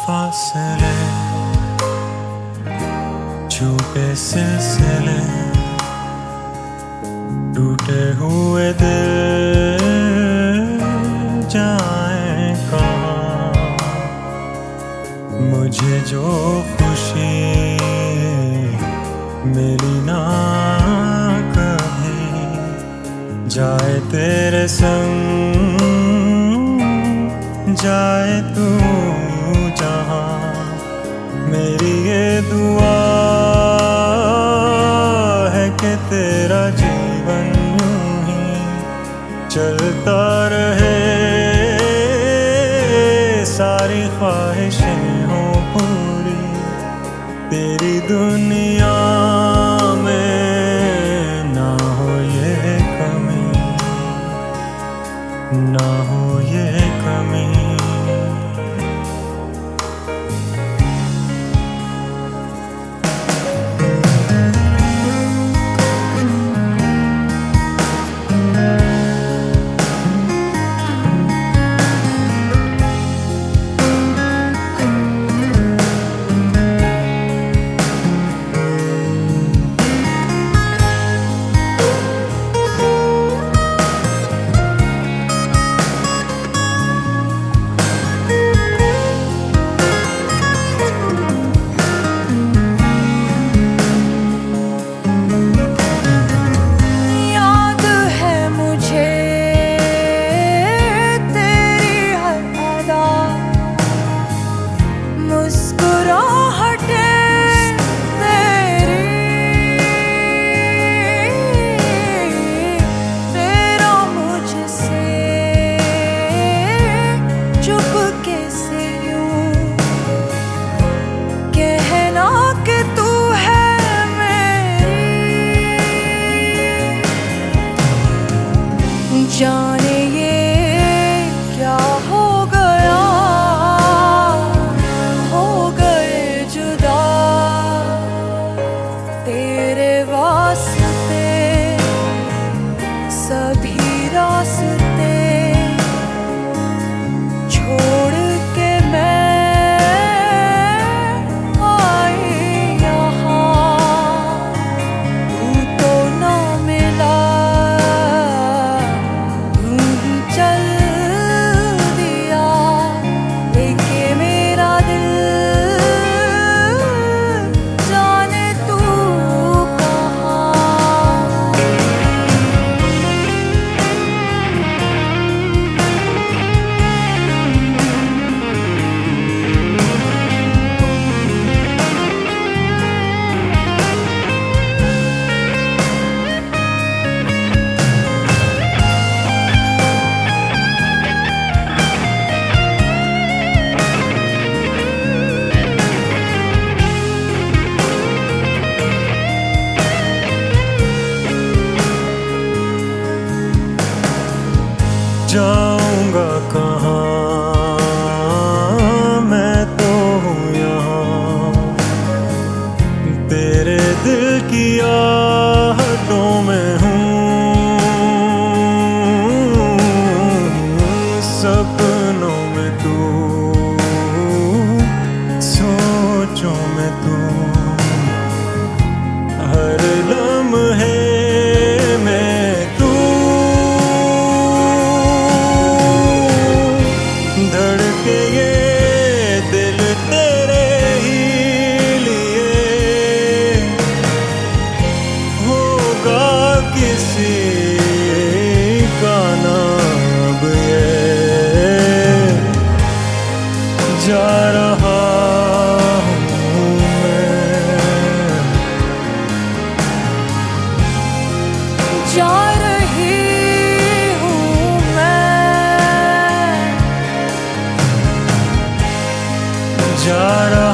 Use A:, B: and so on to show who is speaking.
A: फासले छूटे सिलसिले टूटे हुए दिल जाए कहाँ मुझे जो खुशी मिली ना कभी जाए तेरे संग जाए तू जहाँ मेरी ये दुआ है कि तेरा जीवन ही चलता रहे। सारी ख्वाहिशें हो पूरी, तेरी दुनिया
B: जाने ये क्या हो गया? हो गए जुदा। तेरे वास्ते मैं
A: जा रहा